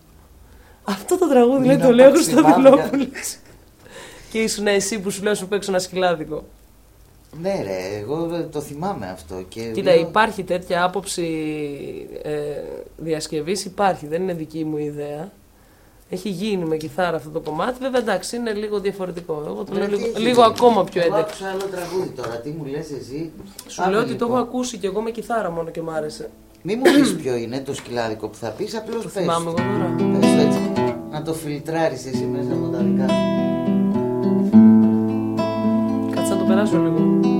Αυτό το τραγούδι λέει Μην το λέει ο απαξιμάδια. Χριστοδουλόπουλος. και ήσουν εσύ που σου λέω σου παίξω ένα σκυλάδικο. Ναι ρε, εγώ το θυμάμαι αυτό. Και Κοίτα, λέω, υπάρχει τέτοια άποψη ε, διασκευής, υπάρχει, δεν είναι δική μου ιδέα. Έχει γίνει με κιθάρα αυτό το κομμάτι, βέβαια εντάξει είναι λίγο διαφορετικό. Εγώ το «Ναι, λέω τι λίγο, έχει λίγο γίνει;» ακόμα πιο Εγώ έντεχνο. άκουσα άλλο τραγούδι τώρα, τι μου λες εσύ; Σου Πάμε, λέω ότι το λοιπόν. έχω ακούσει και εγώ με κιθάρα μόνο και μ' άρεσε. Μη μου πεις ποιο είναι το σκυλάδικο που θα πεις, απλώς Το πες. θυμάμαι εγώ το. τώρα. Πες το έτσι, να το φιλτράρεις εσύ μέσα από τα δικά σου. Κάτσε να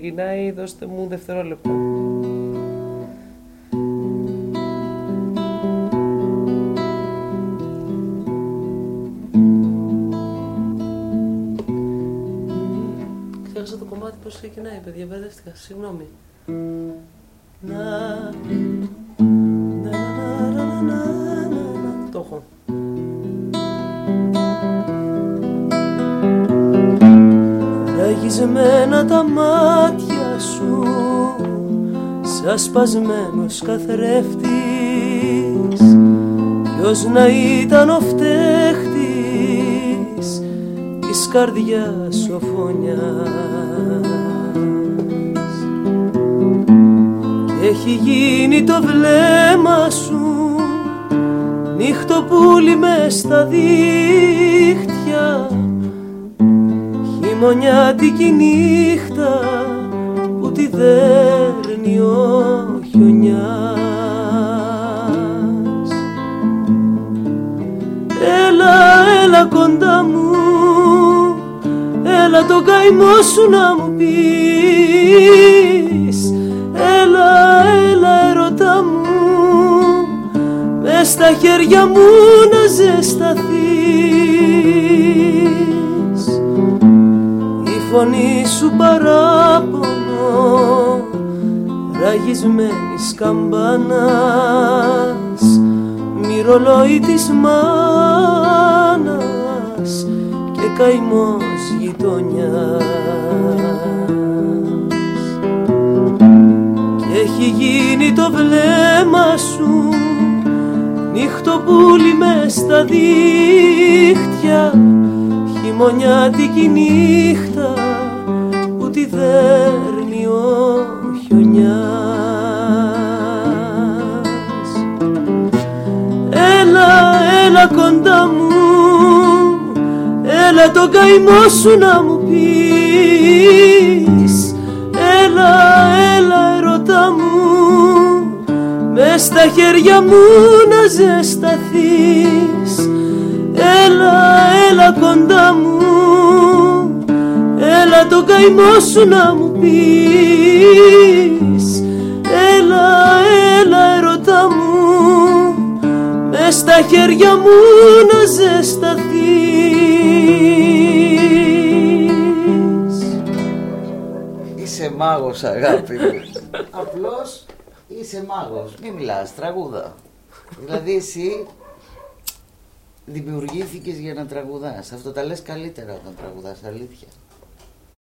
ξεκινάει, δώστε μου δευτερόλεπτα. Ξέχασα το κομμάτι πως ξεκινάει, παιδιά, μπερδεύτηκα, συγγνώμη. Σπασμένος καθρέφτης. Ποιος να ήταν ο φταίχτης της καρδιάς ο φωνιάς. Και έχει γίνει το βλέμμα σου νύχτοπούλι μες στα δίχτυα. Χειμωνιάτικη νύχτα που τη δέρνει Έλα το καημό σου να μου πεις. Έλα, έλα ερωτά μου Μες στα χέρια μου να ζεσταθείς. Η φωνή σου παράπονο Ραγισμένης καμπάνας Μυρολόι της μάνας Και καημός γειτονιάς. Και έχει γίνει το βλέμμα σου νύχτο μες στα δίχτυα χειμωνιάτικη νύχτα που τη δέρνει ο χιονιάς. Έλα, έλα κοντά μου Έλα το καημό σου να μου πεις. Έλα, έλα ερωτά μου. Μες στα χέρια μου να ζεσταθείς. Έλα, έλα κοντά μου. Έλα το καημό σου να μου πεις. Έλα, έλα ερωτά μου. Μες στα χέρια μου να ζεσταθείς μάγος αγάπη μου. Απλώς είσαι μάγος. Μην μιλάς, τραγούδα. δηλαδή εσύ δημιουργήθηκες για να τραγουδάς. Αυτό τα λες καλύτερα όταν τραγουδάς, αλήθεια.